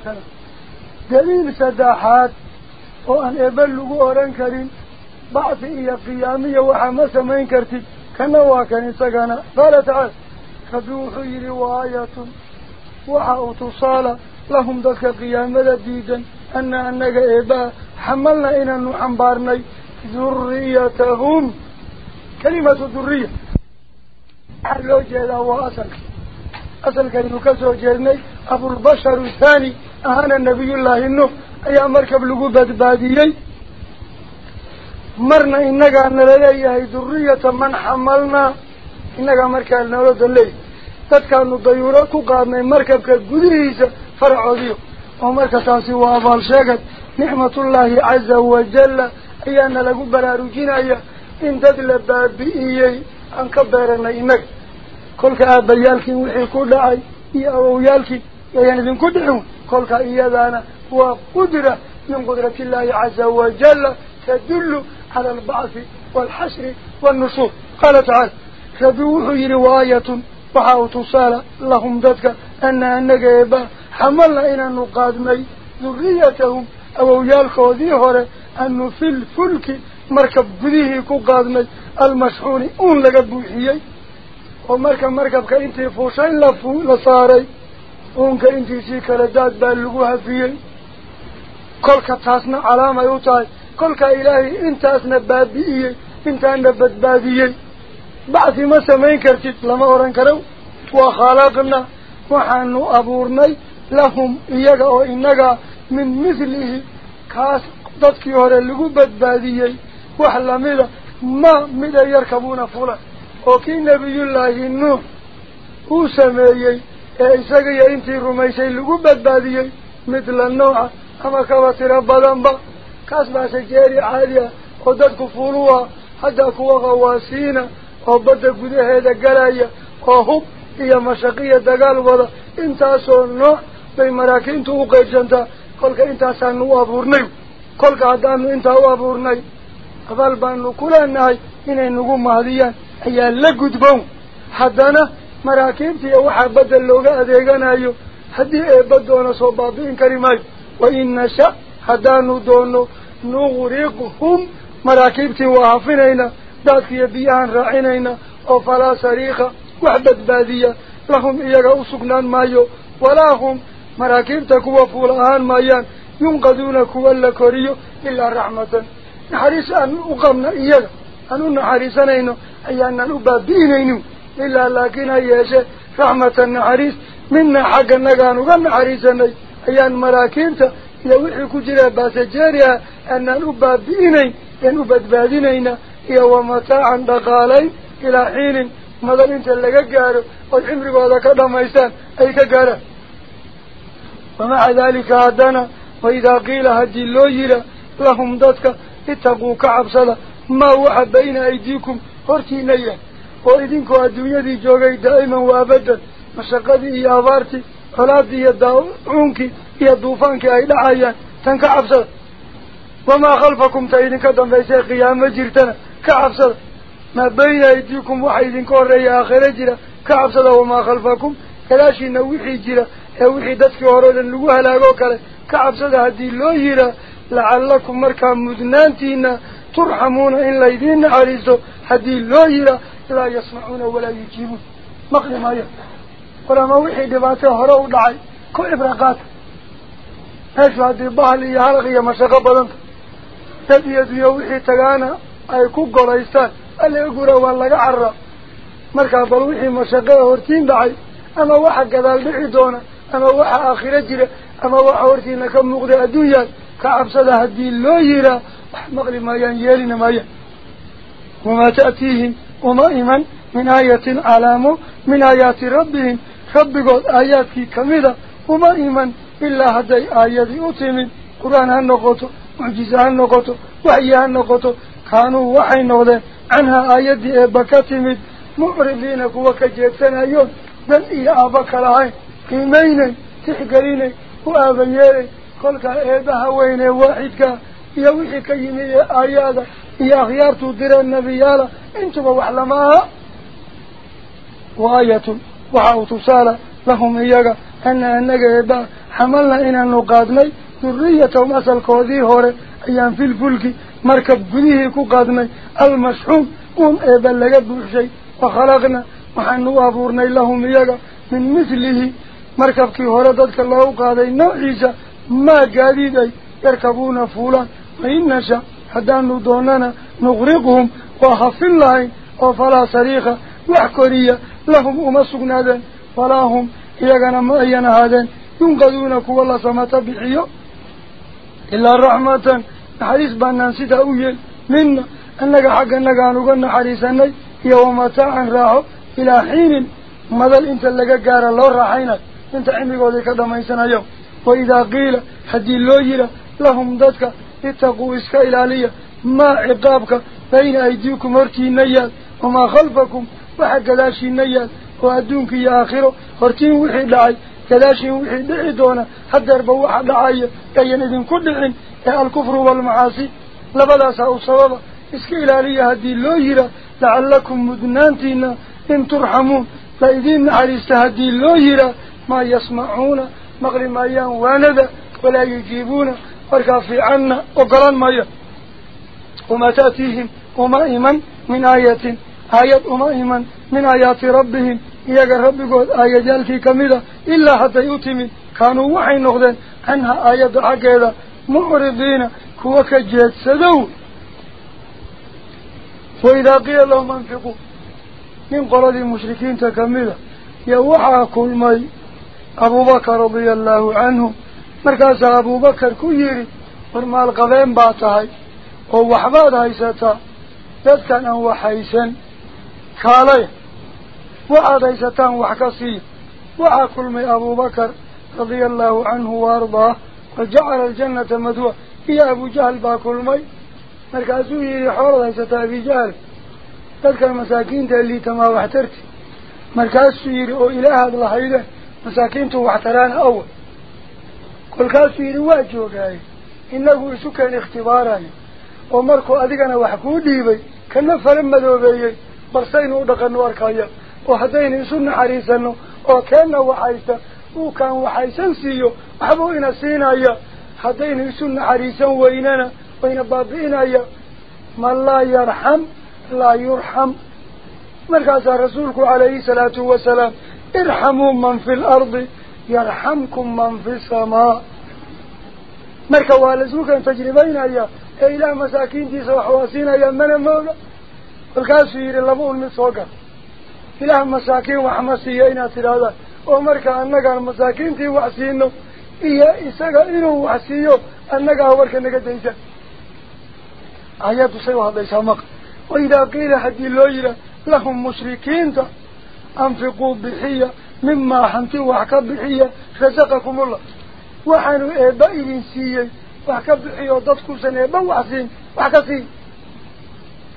waxaa ma samayn kartid kana waa kan isagana qaala tacaala rabbi wuxuu yidhi waayatun waxa uu tusaala lahum dadka qiyaamada diidan ana annaga eebaa xamalna inaanu xambaarnay duriyatahum kalimatu duriya waxaa loo jeedaa waa asalka asalkaynu kasoo jeednay abulbasharu thani ahaana nabiyullaahi nuux ayaa markab lagu badbaadiyey nala leeyahay duriyata man xamalnaa innagaa markaa noloda leeyahy dadkaanu dayuuro ku qaadnay markabka gudihiisa faracoodiyo oo marka taasi waa abaal sheegad nicmatullaahi caza wajalla ayaana lagu baraarujinaya in dad la baabi'iyey aan ka beeranay innaga kolka aabbayaalkii wixii ku dhacay iyo awowyaalkii ayaan idinku dhicin kolka iyadaana waa qudra min qudratiillaahi caza wajalla tadullu على البعث والحشر والنشور. قال تعالى فدوح رواية وحاو تصال لهم ذاتك أن أنك إبا حملنا إلى النقادمي ذريتهم أو يالكو ذيهور أن في الفلك مركب بديه كو قادمي المشحون أون لقد بوحيي. ومركب مركب كإنتي فوشين لفو لصاري. أون كإنتي سيكالداد بالغوها فيه كل كتاسنا علامة يوتاي. Kolka ilaahay intaasna baabi'iyey intaana badbaadiyey bacsi ma samayn kartid lama odhan karo wa khalaqna waxaanu abuurnay lahum iyaga oo inaga min mithlihi kaas dadkii hore lagu badbaadiyey wax lamida ma mida yarkabuuna fulan oo kii nebiyullaahi nuux uu sameeyey ee isaga iyo intii rumaysay lagu badbaadiyey midla nooca ama kaba tiro badanba ah fuuluha hadda kuwa qawaasiina oo badda gudaheeda galaya oo hub iyo mashaqiya dagaal wada intaasoo nooc bay maraakiintu u qaybsantaa kolka intaasaanu u abuurnay kolka haddaanu intaa u abuurnay abaal baanu ku leenahay inay nagu mahadiyaan ayaa la gudboon haddana maraakiibta iyo waxaa badda looga adeeganayo haddii eebba doona soo baabi'in kari maayo wa in nasha oo falaa sariika wax badbaadiya lahum iyaga u sugnaan maayo walaa hum maraakiibta kuwa fuul ahaan maayaan yunqaduuna kuwa la koriyo ilaa raxmatan naxariis aan u qabna iyaga aan u naxariisanayno ayaanan u baabi'inaynin ilaa laakiin ha yeeshe raxmatan naxariis mina xagga nagaan uga naxariisanay ayaan maraakiibta يوحي كجرى باسجاريا أن نبادئني أن نبادئنينا يا ومتاعا دقالي إلى حين مدل انت اللقاء قارو والحمر بوضاك دميسان أي كقارا ومع ذلك هدنا وإذا قيل هدي اللوجر لهم ذاتك اتقوا كعب كعبصلا ما هو بين أيديكم فرتيني وإذنكوا الدنيا دي جوغي دائما وابدا. مشاقدي يا بارتي فلا دي يدعونكي يا دوفانك يا إلهي تنك عبصر وما خلفكم تأيدين كدام في سيقي يا مجرتنا كعبصر ما بين أيديكم وحيدين كوري يا آخر جرا كعبصر وما خلفكم. كلاشي نوحي جرا يوحي دتك ورودا لغوها لاغوك كعبصر هذه اللوهرة لعلكم مركا مدنانتين. ترحمون إن ليدين عريسو هذه اللوهرة لا يسمعون ولا يجيبون. مقلم آية قرام وحيد باتي هرو دعي. كو إبراقاتي halaq iyo mashaqo badanta dad iyo dunyo wixii tagaana ay ku golaystaan alla gura waa laga carraa markaa bal wixii mashaqee hortiin dhacay ama waxa gadaal dhici doona ama waxa aakhiro jira ama waxa hortiina ka muuqda adduunyaad ka cabsada haddii loo yiraa wax maqli maayaan yeelina maayaan wamaa ta'tiihim uma iman min aayatin calaamo min aayaati rabbihim rabbigood aayaadkii kamida uma iman ha noqoto kaanuu waxay noqdeen canhaa aayaddii eebba ka timid mucridiina kuwa ka jeedsanayoon dan iyo aabba kalahayn qiimaynayn tixgelinay u aabayeelay kolkaa eebbaha weynee waaxidkaa iyo wixii ka yimi ee aayaada iyo akhyaartuu direen nebiyaala intuba wax lama aha waayatun waxa uu tusaala لهم إياك أن أنك إبا حملنا إنا نقادمي ذرية ومسال كوذي هور أيام في الفلك مركب قديه كقادمي المشحوم قوم إبا لقد شيء وخلقنا وحن وابورنا لهم إياك من مثله مركب كي هورا ذاتك الله قادي نوعيسا ما قادي يركبون فولا وإن شاء حدان دوننا نغرقهم وحف الله وفلا صريخة وحكورية لهم أمسقنا ذلك hum iyagana ma ayan ahaadeen yunqaduuna kuwa la samata bixiyo ilaa raxmatan naxariis baanaan sidaa u yeel mina annaga xagganaga aan uga naxariisanay iyo wamataacan raaxo ilaa xiinin madal inta laga gaara loo raaxaynayo inta cimrigoodii ka dhamaysanayo waidaa qiila haddii loo yira lahum dadka itaquu iska ilaaliya maa ciqaabka bayna aydiikum hortiina yaal wamaa khalfakum waxa gadaashiina yaal وأدونك يا آخره. هرتين وحيد لعي كلاشين وحيد لعيدونا حدر بواحد لعي كينادين كل عين الكفر والمعاصي لبدا ساو صوابا اسكيلالية هدي اللوهرة لعلكم مدنانتين إن ترحمون. فإذين نعريست هدي اللوهرة ما يسمعون. مغري ما يانواند ولا يجيبون. وركافي عنا وقران ما يه وما تأتيهم وما إيمان من آياتين آيات أمائما من آيات ربهم. إياك ربي قد آية جالك كميدة إلا حتى يتمي كانوا وحي نغدين أنها آيات عقيدة معرضين. كوك جهد وإذا قيل لهم أنفقوا. من قرد المشركين تكميدة يوحى كل مي. أبو بكر رضي الله عنه. مركز أبو بكر كل كيري. ورما القبين باتهاي. ووحباد هايساتا بس كان هو حيسن كالي وآديستان وحكسي وآكل مي أبو بكر رضي الله عنه وارضاه وجعل الجنة مدوى يا أبو جهل باكل مي مركزوه لحور ديستا أبي جهل تلك المساكين اللي تما واحترت مركزوه لأو إله هذا الحيلة مساكين تو واحتران أول كل كاسوه لواجهه كاي إنه شكا اختبارا ومركو أذيقنا وحكو ديبي كنفر مدوى بيي برسينو دقنو أركايا وحدين سنة حريسانو وكان وحايسا وكان وحايسا سيو أحبو إنا سينايا حدين سنة حريسا وإننا وإن بابينايا ما لا يرحم لا يرحم مركز رسولك عليه الصلاة والسلام ارحموا من في الأرض يرحمكم من في السماء مركز والسوك تجربين ايا إلى مساكين تيسوا حواسين ايا من الموضوع ma siiya inaad tidhaahdaan oo marka annagaan masaakiintii wax siino iyo isaga inuu wax siiyo annagaa warka naga daysa ayaddu say u hadlaysaa maqa waidaa qiila haddii loo yihaa lahum mushrikiinta anfiquu bixiya mimaa hanti wax ka bixiya rasaqakumullah waxaanu eebba idin siiyey wax ka bixiyo dadkuusan eebba wax siin wax ka siin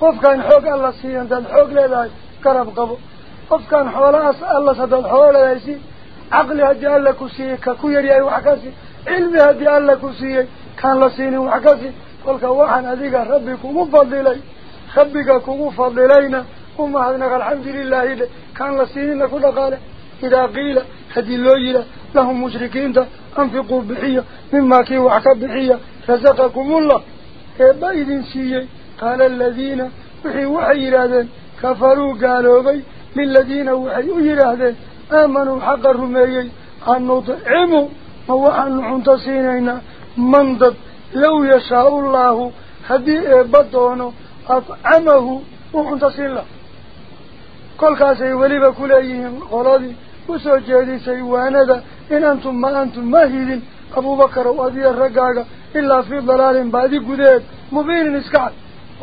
قف كان حوج الله سين ده حوج لذاي كرب قبو قف كان حولاس الله سدد حول لذاي عقل هدي الله كسيه ككوير يا وحكسي علم هدي الله كسيه كان الله سين وحكسي كل كواحد أذيع ربي كم فضل لي خبيك كم فضل لينا وما هذنا الحمد لله إذا كان الله سين لكل قال إذا قيل هدي الله لهم مشركين ده أنفقوا بحية مما كي وحكب بحية رزقكم الله إبا إذن سيئي الله قال الذين وحي وحي يرادين كفروا قالوا بي للذين وحي يرادين آمنوا حق الرميي أن نطعموا ووحن عنتصينينا منضد لو يشاء الله هدي إبادونه أطعمه وعنتصين له كل كاسي وليبا كليهم قرادي وسو جيدي سيوانا إن أنتم ما أنتم ما هيدين أبو بكر وأبي الرقاقة إلا في ضلال بعد قديد مبين إسكعد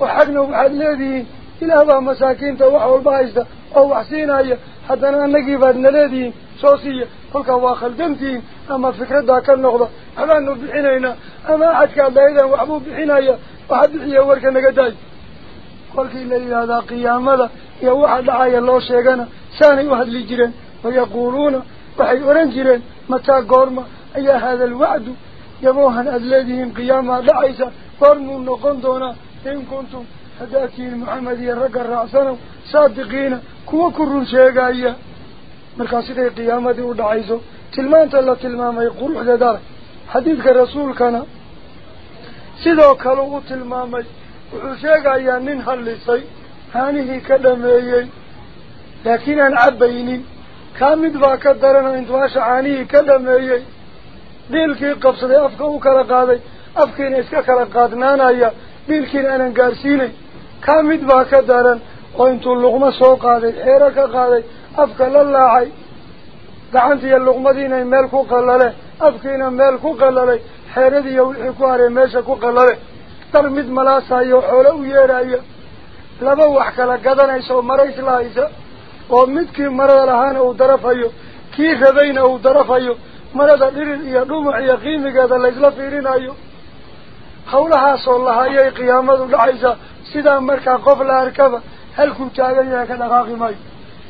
وحقنا وحد لذين إلى هذا مساكين توحوا البايزة أو حسين أي حتى أنا نقيب لذين صوصية كلك واخل دمتين أما فكرة ذاك النقطة أما أنه بحنينا أما أحد كان إذا وحبو بحنايا وحد بحيا وركا نقداي. كلك إلا هذا قيامة. يا واحد دعايا الله شيغانا. ساني واحد لجرين ويقولون وحي أورنجرين متى قورما. أي هذا الوعد. يبوهن أدلادهم قيامة دعيسة قرموا نقندونا. إن كنتم هداكين محمد يرقى الرعسنا صادقين كوا كرون شيغايا مركاسي قيامة ودعيسو تلمان تلا تلمان يقول حدا دار حديثك الرسول كان. سيدو كالو تلمان وحشيغايا نين هالليسي هانيه كدميي. لكن أن عبينين كامد باك درنا انتواش عانيه كدميي. ديلكي قبصدي أفكا وكلا قادي أفكين إسكا ديلكين أنا قارسيني كامد باك درنا وانتو اللغمة سو قادي حيرك قادي gacantiiyo luqmadiinay meel ku qallale afkiina meel ku qallalay xeeradiiyo wixii ku haray meesha ku qallale dar mid malaasayo xoolo u yeeraya laba wax kala gadanaysa oo mara isla haysa oo midkii marada lahaana uu darafayo kii rabayna uu darafayo marada dhirir iyo dhumac iyo qiimigeeda laysla fiirinayo حولها صلى الله عليه قيامة العيسى سيدا مركا قفل أركبا هل كنت عليها كذا ماي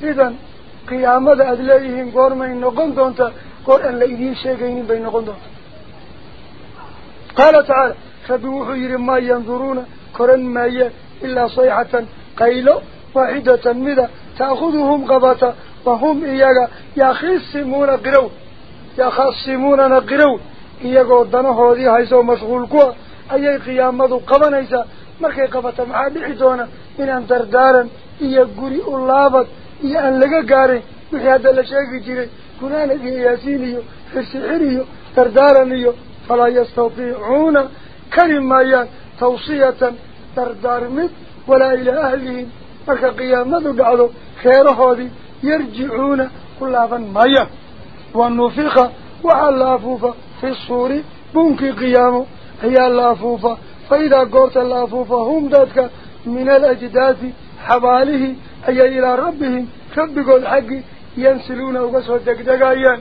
إذن قيامة أدليهم قرمين نقندون قر أن لإذين شيئين بين نقندون قال تعالى فدوح يرم ما ينظرون كرن ما ي إلا صيحة قيلة واحدة مذا تأخذهم قبطة وهم إياها يخصمون قرون يخصمون قرون إياها قدنا هذه حيث مشغول قوة أي قيامة قبنا إذا ما كي قبته مع بعدهنا من أن تردارا هي جري اللابد هي أن لقى قاري. وهي هذا الشيء كتيره كنا نبي ياسينيو. في السحر، السحريو تردارنيو. فلا يستطيعون كلمة توصية تردار مت ولا إلى أهلهم. ما كي قيامة قالوا خير هذه يرجعون كل أفن مايا والنفخة وعلى فوفا. في الصور بنك قيامه هي اللافوفة فإذا قرت اللافوفة هم ذاتك من الأجداث حباله أي إلى ربهم. ربك الحق ينسلون وقصوا الدقدق أيان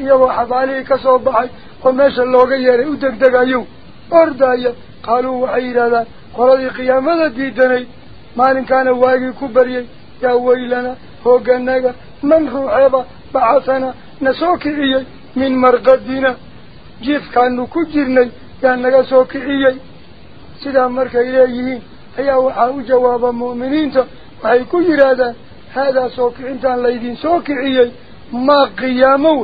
إيهو حباله كسوا الضحي وماشا اللوغ يري ودقدق أيو أرد أيان قالوا وحي إلى ذا. قرضي قيامة ديدني. ما كان واقي كبري. ويلنا لنا هوغنك من روحيضة بعثنا. نسوك إيه من مرقدنا. جيف كان كجرني. Kiciyey sidaa markay leeyihiin ayaa waxaa u jawaaba mu'miniinta waxay ku yidhaahdaan haadaa soo kicintaan laydin soo kiciyey maa qiyaamow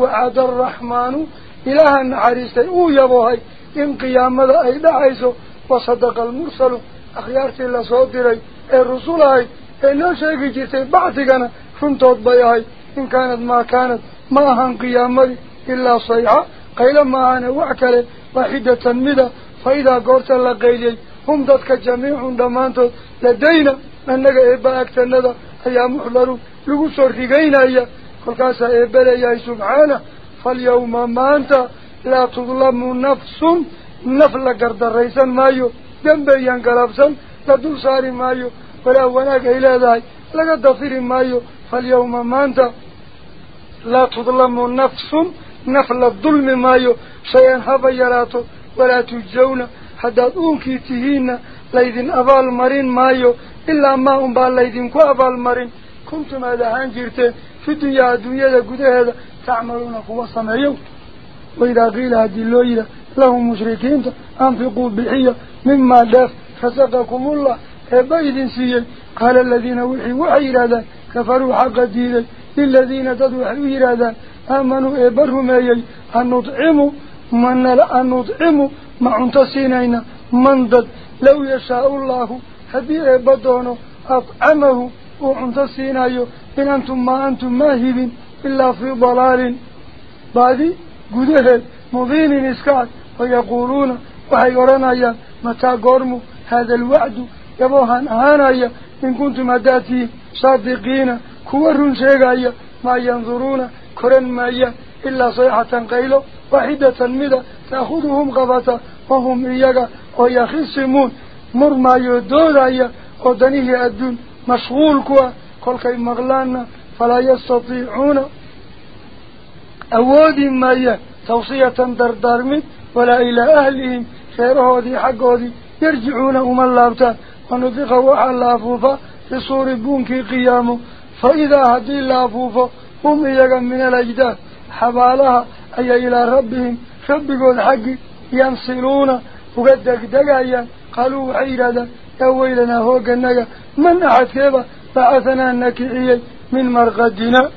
wacada araxmaanu ilaaha naxariistay uu yabohay in qiyaamada ay dhacayso wasadaqa almursalu akhyaartii lasoo diray ee rusul ahayd ee noo sheegi jirtay bacdigana runtood bay ahayd in kaanad maa kaanad ma ahan qiyaamadii ilaa sayxa qaylo maahane wax kale واحدة تنمدة فإذا قرت الله قيلي هم ذاتك جميع دمانتو لدينا من إبا أكتن ذا أي يقصر في قينا قل قاسا إبا لي سبحانه فاليوم ما أنت لا تظلم نفس نفل قرد الرئيسا مايو دنبيا قرابسا لدو ساري مايو ولا وناك إلا ذاي لقد دفير مايو فاليوم ما أنت لا تظلم نفس نفل نفل الظلم مايو شيئا حبا يراتو ولا تجونا حدا أونكي تهينا ليذن أبال مرين مايو إلا ما أمبال ليذن كو أبال مرين. كنتم هذا هانجرتين في الدنيا الدنيا قد هذا. تعملون قوة سمعيو وإذا قيل هذه الليلة لهم مشركين أنفقوا بحية مما داف. فسقكم الله. أبايد سيئ قال الذين وحي وحي لذا كفروا حق الدين. Liladiina dad waxay u yidhaahdaan aamanuu eebba rumeeyey an nudcimu من لا نطعم مع انتصينينا. من ضد لو يشاء الله. هدي بدونه. أطعمه وعنتصينايو إن أنتم ما أنتم ماهبين إلا في ضلال. بعد قده مضين إسكات ويقولون وحي قرنايا متى قرموا؟ هذا الوعد. يبوهان أهانايا إن كنتم كورن شيغايا ما ينظرون كرن مايا إلا صيحة قيلو واحدة مدى تأخذهم غبطة وهم إياغا ويخصمون مرما يدودايا ودنيه الدون مشغول كوا كل كي مغلانا فلا يستطيعون أودي مايا توصية دردارمي ولا إلى أهلهم خيره دي حقه دي يرجعون أم اللابتان ونفق وحا اللافوفا في صور بونكي قيامه فإذا هدي اللافوفا هم إيقا من الأجداد حبالها أي إلى ربهم ربكوا حق ينصلون وقدك دقايا قالوا حيرادا يا ويلنا هو قنقا من أحد كيبا بعثنا النكعي من مرقدنا.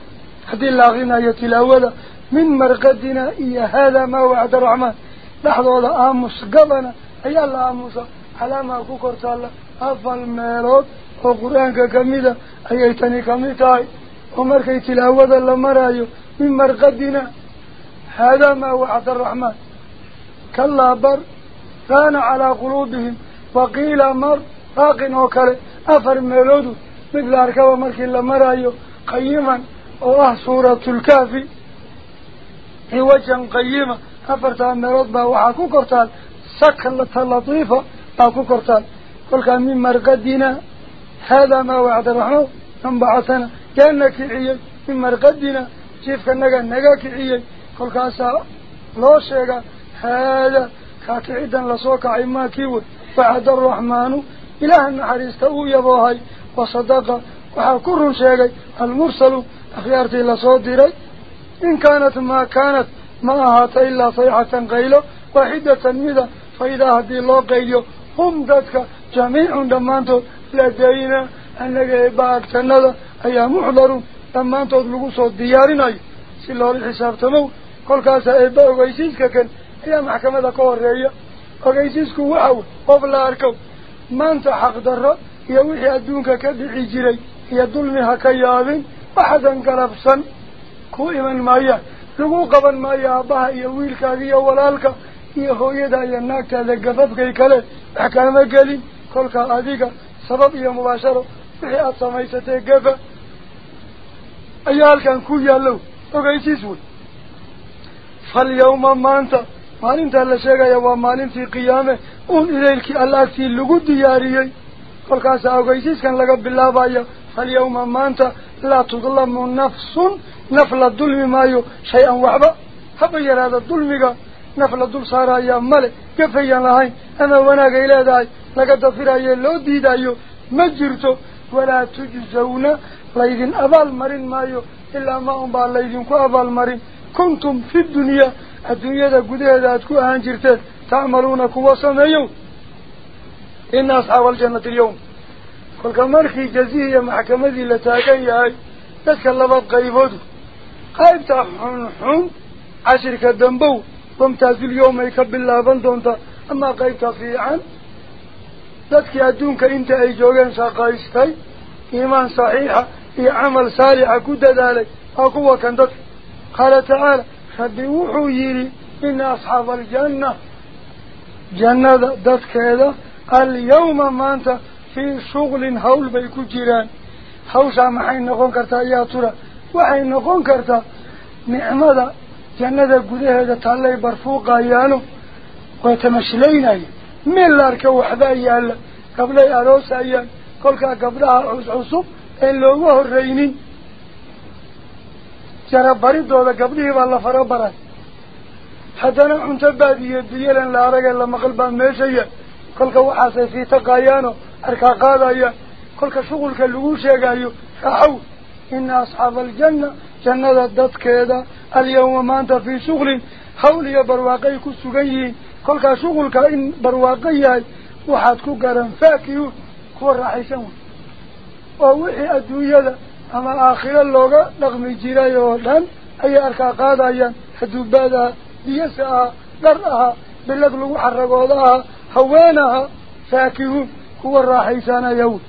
هدي الله يتلاوذ من مرقدنا إيا هذا ما وعد الرحمن. لحظة آمس قبنا أي الله آمس على ما كوكرت الله أفضل وقرآنك كميدة أيتني كميتاي ومركي تلاوذ لما رايو من مرقدنا هذا ما وعد الرحمن كلا بر كان على قلوبهم وقيل مر باق وكله أفر ميلود مثل أركب مركي لما رايو قيما واه سورة الكافي عوجا قيمة أفرتها مرض با وحاكو كرتال سكلة لطيفة باكو كرتال قل كان من مرقدنا هذا ما وعد الرحمن من بعثنا كأنك عيي من مرقدنا كيف كنغا نغا كعيي قل كاسا لو شيغا هذا كاكعيدا لسوك عما كيود بعد الرحمن. إله النحريست أو يبوهي وصدق. وحاكر شيغي المرسل أخيارتي لصودري إن كانت ما كانت. ما أهات إلا صيحة قيلة. واحدة مدى فإذا هدي الله قيلة. هم ذاتك جميع دمانتو. لدينا أنك إباك تنذا أي محضرون دمانتو لغوصو ديارنا سي الله الحساب تمو كل كاسا إباك ويسيسك كان إلى محكمة كورية ويسيسك وحاو قبل أركو ما أنت حق در يوحي أدونك كدعي جري يدلمها كيابين أحدا قربسا كو إيمان مايا لغو قبن مايا أباها إيا ويلكا إيا ولالكا إيا هويدا إيا ناكتا ذا قفبك إيكالي أحكام قلي كلكا سبب إيا مباشرة وحي أتصميستي قفا أيها كان كو يالو وقيسيسون فاليوم ما أنت maalinta la sheegaya waa maalintii qiyaame uun idaylkii allaagtii lagu diyaariyey kolkaasa ogeysiiskan laga bilaabayo falyawma maanta laa tudlamu nafsun naf la dulmi maayo shay-an waxba haba yaraada dulmiga naf la dul saarayaa male gafayaan lahayn ama wanaagay leedahay لقدفر أيه لو ديد أيه مجرته ولا تجزونا لأيذن أبال مرين مايو إلا ما أمبع لأيذن كو أبال مرين كنتم في الدنيا الدنيا دا قده داتكو أهانجرته تعملون كو وصن أيو إن أصحاب الجنة اليوم كل مرخي جزيه محكمة ذي لتاكن ياي تسك الله بابقى يفوده قايب تحن حن عشر كدنبو ومتاز اليوم يكب الله بندون أما قايب تفيعا dadkii adduunka inta ay joogeen shaqaystay iimaan saxiixa iyo camal saalixa ku dadaalay waa kuwa kan dadka qaala tacaala rabbi wuxuu yidhi ina asxaaba aljanna jannada dadkeeda alyawma maanta fii shuglin hawl bay ku jiraan hawshaa maxay noqon kartaa yaa tura waxay noqon kartaa nicmada jannada gudaheeda taallay barfuuqayaano way tamashlaynaya من لارك وحدة يال قبل يروس أيام كل كا قبل عروس عصوب إن لوجه الرئين ترى بريد ولا قبل ولا الله برا. حتى نحنت بعد يديلا لارج إلا مقلب ماشي كل كا وحاسسية تقايانه أركا قادة يا كل كا شغل كلوش يا جايو إن أصحاب الجنة جنة ضد كذا اليوم ما أنت في شغل. خولي يا برواقيك السجين garan faakiyuun kuwa raaxaysan wey oo wixii adduunyada ama aakhiro looga dhaqmi jiray oo dhan ayay arkaa qaadayaan hadduu baad aha biyasa aha درها بلد لغو حرقوضاها هوانها فاكهون هو الراحيسان يوم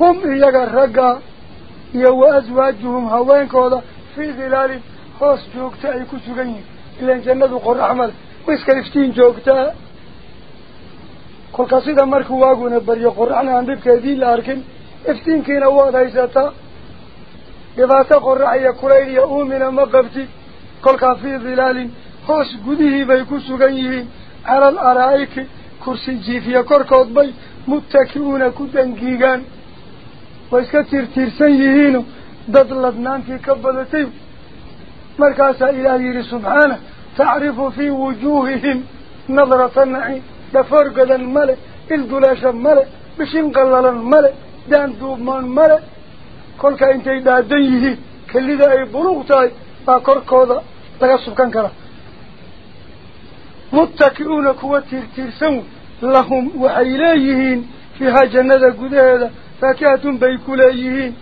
هم إياق الرقا يو أزواجهم هوان كوضا في ظلال خوص جوكتا أي كسوغين إلا إن جنة قرر عمل ويسكالفتين جوكتا كل قصيدة مركو واقو نبريو قرعنا عن بيبك هذه لاركن افتين كينا ma qabtid kolkaa fii dilaalin hoos gudihii bay ku sugan yihiin cala al araa'iki kursi jiifiya korkood bay muttaki'uuna ku dangiigaan way iska tiirtiirsan yihiino dad ladnaantii ka badatay markaasaa ilaah yidhi subxaana تعرف في وجوههم نظرة النعيم دفرق ذا الملك الدلاشة الملك بشنقلل الملك دان دوبمان الملك قولك انت اذا ديه كل ذا اي بلغتاي اقر كوضا تغصب كنكرا متكئون كواتير تيرسون لهم وحيليهين فيها جنة قدادة فاكهة بيكوليهين.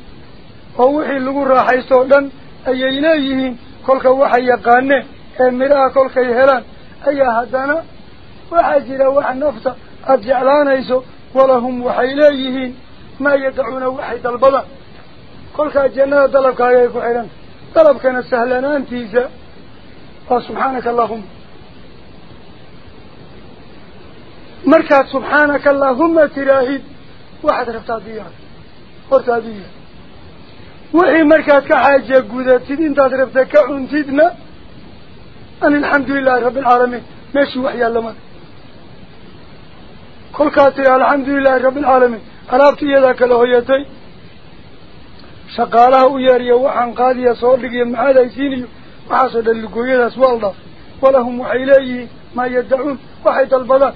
ووحي اللغور راحيصو لن أي إليهين قولك وحي يقانه. المرأة كل خيهلان أيها دانا وحاجر وحا نفسا أرجعلان إيسو ولهم وحيليهين. ما يدعون وحيد البلا كل خيهلان طلبك أيها كحيلان طلبك نسهلان أنتيزا فسبحانك اللهم. مركات سبحانك اللهم تراهيد. واحد رفتاديان رفتاديان وحي مركات كحاجة قودة تدين تدربتك عن تدنا. أن الحمد لله رب العالمين. ماشي وحي اللمان كل كاتي الحمد لله رب العالمين. أرابت يدك لهيتي شقاله ياري وحن قادي صورك يمعاذا يسيني. وحصد اللقويل الله ولهم وحيليه ما يدعون. وحي البلد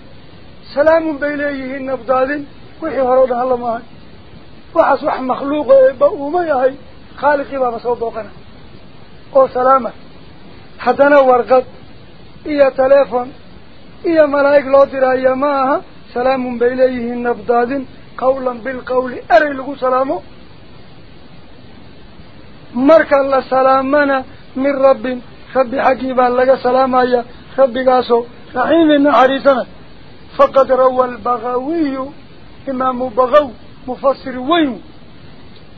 سلام بيليه النبضال وحي هرودها اللمان وحصوح مخلوق بأومي هاي خالقي بابا صوتوقنا أو سلامة. حتى نور ورقد إيا تليفون إيا ملايك لوتر أيا ماها سلام بإليه النبضاد قولا بالقول أرلغ سلامه مرك الله سلامنا من رب خب حكيبا لك سلام أيا خب قاسو رحيم عريسنا فقد روى البغوي إمام بغو مفسر وين؟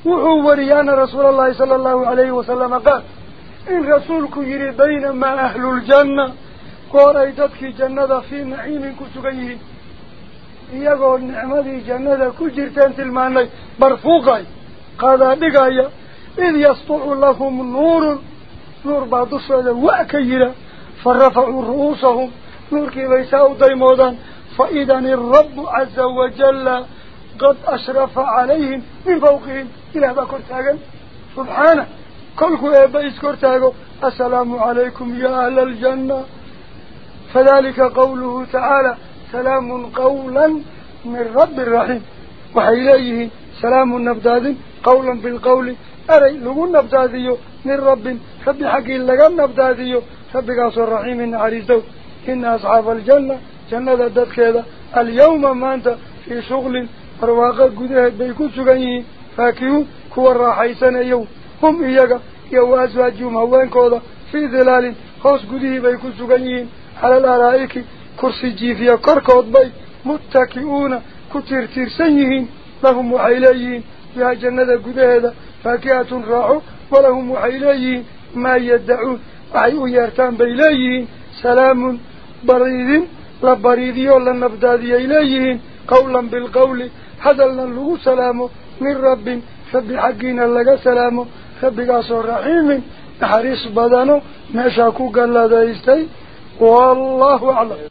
وحو وريان رسول الله صلى الله عليه وسلم قال إن رسولك يري بينما أهل الجنة قوري دبك جنة في نعيم كتغيه يقول نعمة جنة كجرتان تلماني برفوقي قال بقايا إذ يسطع لهم نور نور بعض الصلاة وأكيرا فرفعوا رؤوسهم. نور كي بيساو ديمودا فإذا الرب عز وجل قد أشرف عليهم من فوقهم. إلى ذكر تاغن سبحانه. كلكو إيبا إسكرتاغو السلام عليكم يا أهل الجنة. فذلك قوله تعالى سلام قولا من رب الرحيم وحيليه سلام النبداد قولا بالقول أري لغو نبتاذيو من رب رب حقي لغا نبتاذيو رب قاس الرحيم عريزو إن أصحاب الجنة جنة داد كذا اليوم ما أنت في شغل فرواقع قده هم إياغا يو أزواجهم هوان كودا في ظلال خوص قده بيكو سغنيه على الأرائك كرسي جيفيا كركوت بي متكئون كتير تيرسيهين لهم وحيليين يا جنة قده هذا فاكهة راعو ولهم وحيليه ما يدعون وحيو يرتان بإليه سلام بريد لبريدي ولا نبدادي إليه قولا بالقول حذلنا له سلام من رب فبحقنا لك سلام فبقاصر رحيم حريص بدنه ما شاكو قال لذا يستي والله أعلم